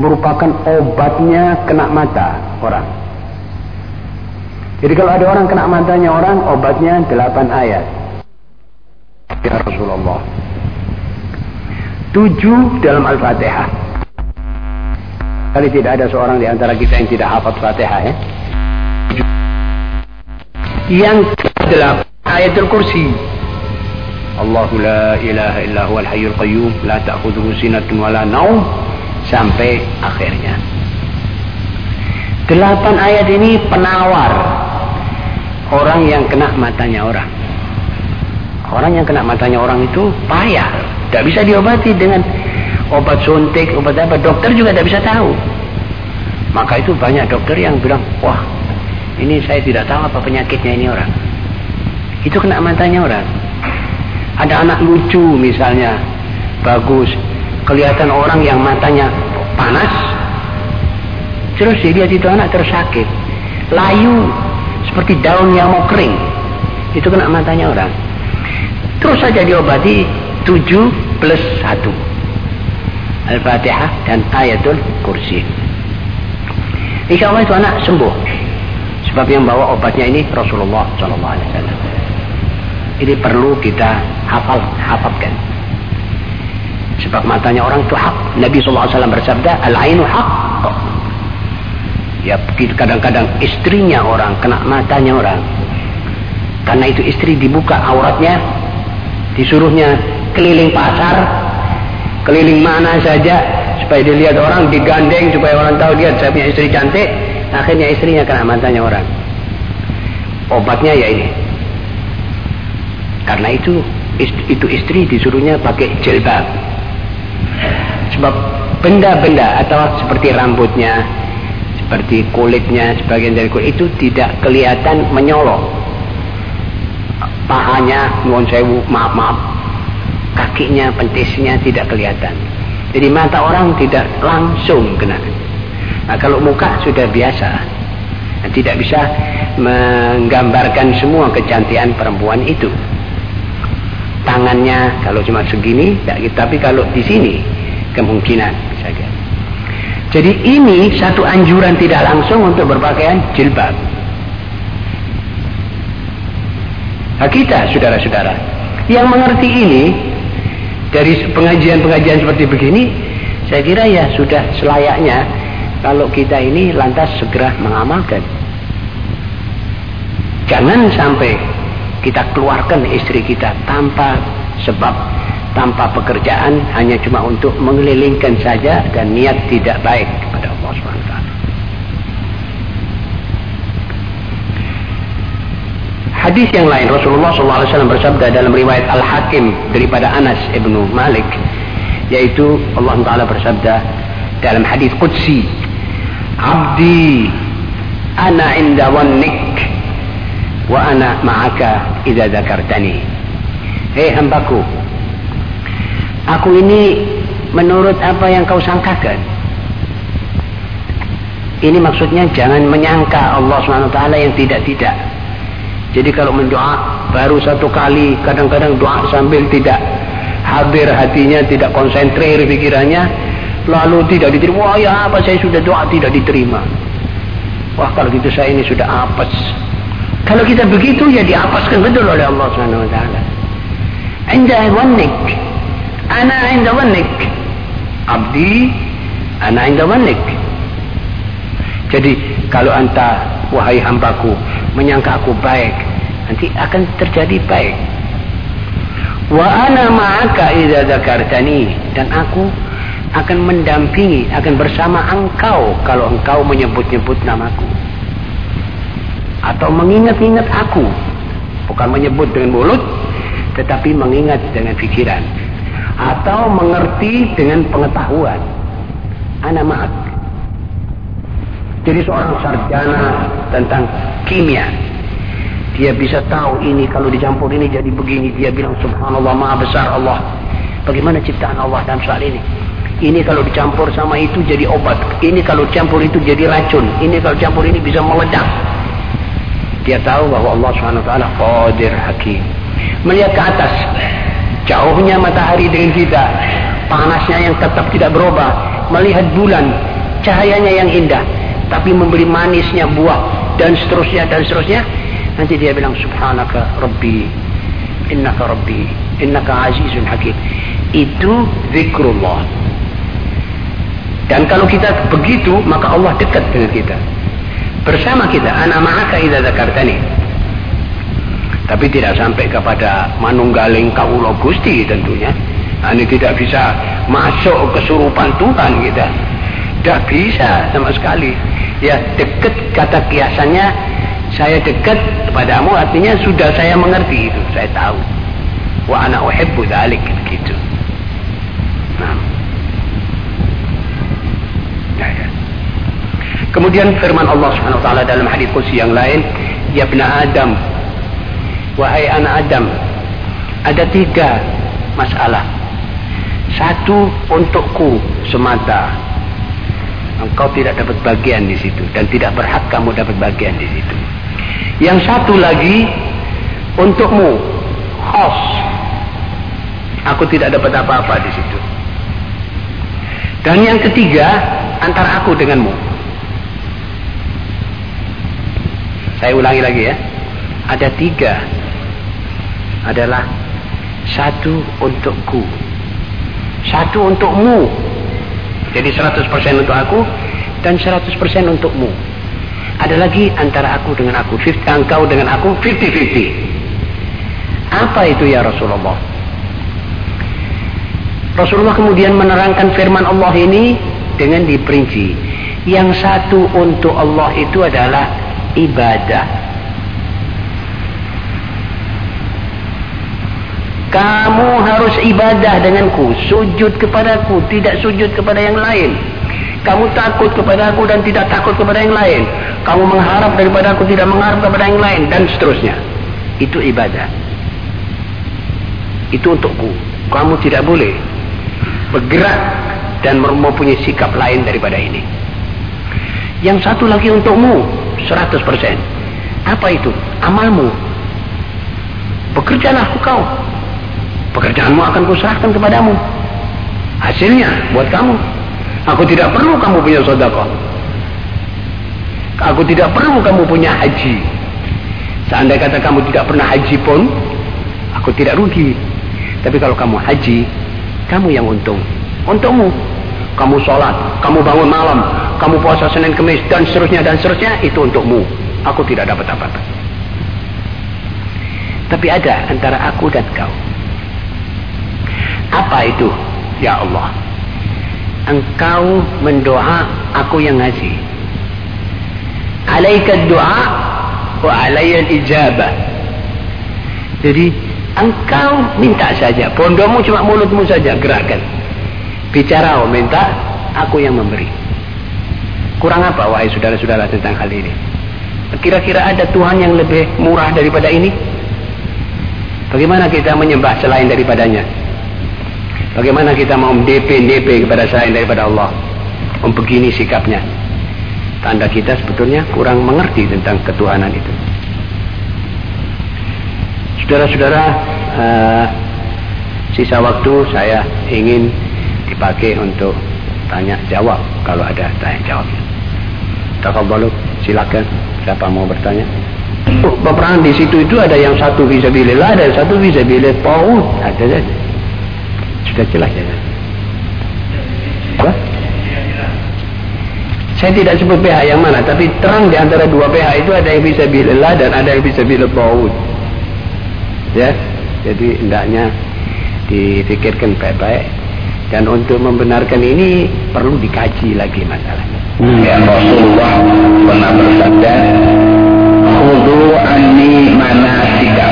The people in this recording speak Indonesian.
merupakan obatnya kena mata orang. Jadi kalau ada orang kena matanya orang, obatnya delapan ayat. Ya Rasulullah. Tujuh dalam Al-Fatihah. Kali tidak ada seorang di antara kita yang tidak hafal Fatihah ya. Yang delapan ayatul kursi. Allahu la ilaha illa huwal hayyul qayyum la ta'khudhuhu sinatun wa la naum sampai akhirnya. Delapan ayat ini penawar orang yang kena matanya orang. Orang yang kena matanya orang itu payah, tidak bisa diobati dengan obat suntik, obat apa. Dokter juga tidak bisa tahu. Maka itu banyak dokter yang bilang, wah ini saya tidak tahu apa penyakitnya ini orang. Itu kena matanya orang. Ada anak lucu misalnya, bagus, kelihatan orang yang matanya panas, terus dia itu anak tersakit, layu seperti daun yang mau kering, itu kena matanya orang. Terus saja diobati 7 plus 1. Al-Fatihah dan Ayatul Kursi. Insya Allah itu anak sembuh. Sebab yang bawa obatnya ini Rasulullah Wasallam. Ini perlu kita hafal, hafalkan. Sebab matanya orang itu hak. Nabi Wasallam bersabda, Al-ainu hak. Ya kadang-kadang istrinya orang kena matanya orang. Karena itu istri dibuka auratnya disuruhnya keliling pasar keliling mana saja supaya dilihat orang digandeng supaya orang tahu dia saya punya istri cantik akhirnya istrinya kena matanya orang obatnya ya ini karena itu itu istri disuruhnya pakai jilbab sebab benda-benda atau seperti rambutnya seperti kulitnya sebagian dari kulit itu tidak kelihatan menyolok pahanya nuwun sewu maaf maaf kakinya pentisnya tidak kelihatan. Jadi mata orang tidak langsung kena. Nah kalau muka sudah biasa tidak bisa menggambarkan semua kecantikan perempuan itu tangannya kalau cuma segini tapi kalau di sini kemungkinan saja. Jadi ini satu anjuran tidak langsung untuk berpakaian jilbab. Nah, kita, saudara-saudara, yang mengerti ini dari pengajian-pengajian seperti begini, saya kira ya sudah selayaknya kalau kita ini lantas segera mengamalkan. Jangan sampai kita keluarkan istri kita tanpa sebab, tanpa pekerjaan, hanya cuma untuk mengelilingkan saja dan niat tidak baik kepada Allah SWT. Hadis yang lain Rasulullah SAW bersabda dalam riwayat Al Hakim daripada Anas ibnu Malik, yaitu Allah Taala bersabda dalam hadis Qudsi, Abdi, ana inda wannik, ana ma'aka idza dzakartani. Hei hambaku, aku ini menurut apa yang kau sangkakan. Ini maksudnya jangan menyangka Allah SWT yang tidak-tidak. Jadi kalau mendoa baru satu kali, kadang-kadang doa sambil tidak hadir hatinya, tidak konsentrir pikirannya, lalu tidak diterima. Wah ya apa saya sudah doa tidak diterima. Wah kalau gitu saya ini sudah apes. Kalau kita begitu ya diapaskan betul oleh Allah Subhanahu Wa Taala. Anda wanik, ana anda wanik, abdi, ana anda wanik. Jadi kalau anta wahai hambaku menyangka aku baik nanti akan terjadi baik. Wa ana ma'aka idza dzakartani. Dan aku akan mendampingi akan bersama engkau kalau engkau menyebut-nyebut namaku atau mengingat-ingat aku bukan menyebut dengan mulut tetapi mengingat dengan pikiran atau mengerti dengan pengetahuan ana ma'ak jadi seorang sarjana tentang kimia. Dia bisa tahu ini kalau dicampur ini jadi begini. Dia bilang subhanallah maha besar Allah. Bagaimana ciptaan Allah dalam soal ini. Ini kalau dicampur sama itu jadi obat. Ini kalau campur itu jadi racun. Ini kalau campur ini bisa meledak. Dia tahu bahwa Allah SWT qadir hakim. Melihat ke atas. Jauhnya matahari dengan kita. Panasnya yang tetap tidak berubah melihat bulan cahayanya yang indah tapi memberi manisnya buah dan seterusnya dan seterusnya nanti dia bilang subhanaka rabbi innaka rabbi innaka azizun hakim itu zikrullah dan kalau kita begitu maka Allah dekat dengan kita bersama kita. Ana ma'aka idza dzakartani. Tapi tidak sampai kepada manunggaling kaulo gusti tentunya. Ini tidak bisa masuk kesurupan Tuhan kita. Tidak bisa sama sekali. Ya dekat kata kiasannya saya dekat kepadamu artinya sudah saya mengerti itu. Saya tahu. Wa ana uhibbu dzalik gitu nah ya, ya. Kemudian firman Allah Subhanahu wa taala dalam hadis qudsi yang lain, "Ya ibna Adam, wahai anak Adam, ada tiga masalah. Satu untukku semata. Engkau tidak dapat bagian di situ dan tidak berhak kamu dapat bagian di situ. Yang satu lagi untukmu, khos. Aku tidak dapat apa-apa di situ. Dan yang ketiga antara aku denganmu. Saya ulangi lagi ya. Ada tiga. Adalah satu untukku. Satu untukmu. Jadi 100% untuk aku dan 100% untukmu. Ada lagi antara aku dengan aku. 50, engkau dengan aku 50-50. Apa itu ya Rasulullah? Rasulullah kemudian menerangkan firman Allah ini dengan diperinci. Yang satu untuk Allah itu adalah ibadah. Kamu harus ibadah denganku, sujud kepadaku, tidak sujud kepada yang lain. Kamu takut kepada aku dan tidak takut kepada yang lain. Kamu mengharap daripada aku tidak mengharap kepada yang lain dan seterusnya. Itu ibadah. Itu untukku. Kamu tidak boleh bergerak dan mempunyai sikap lain daripada ini. Yang satu lagi untukmu, 100%. Apa itu? Amalmu. Bekerjalah kau. Pekerjaanmu akan kuserahkan kepadamu. Hasilnya buat kamu. Aku tidak perlu kamu punya sodako. Aku tidak perlu kamu punya haji. Seandainya kata kamu tidak pernah haji pun, aku tidak rugi. Tapi kalau kamu haji, kamu yang untung. Untukmu kamu sholat, kamu bangun malam, kamu puasa Senin Kemis dan seterusnya dan seterusnya itu untukmu. Aku tidak dapat apa-apa. Tapi ada antara aku dan kau. Apa itu? Ya Allah. Engkau mendoa, aku yang ngasih. Alaika doa wa alayya ijabah. Jadi engkau minta saja. Pondomu cuma mulutmu saja gerakan bicara oh minta aku yang memberi kurang apa wahai saudara-saudara tentang hal ini? Kira-kira ada Tuhan yang lebih murah daripada ini? Bagaimana kita menyembah selain daripadanya? Bagaimana kita mau DP-DP kepada selain daripada Allah? Om begini sikapnya. Tanda kita sebetulnya kurang mengerti tentang ketuhanan itu. Saudara-saudara uh, sisa waktu saya ingin dipakai untuk tanya jawab kalau ada tanya jawab. Tafadhalu, silakan siapa mau bertanya. Oh, peperangan di situ itu ada yang satu fisabilillah, ada yang satu fisabilillah paut, ada saja. Sudah jelas ya. Apa? Saya tidak sebut pihak yang mana, tapi terang di antara dua pihak itu ada yang bisa bilillah dan ada yang bisa bilil paut. Ya, jadi hendaknya dipikirkan baik-baik dan untuk membenarkan ini perlu dikaji lagi masalahnya. Ya Rasulullah pernah bersabda Khudu mana manasikakum.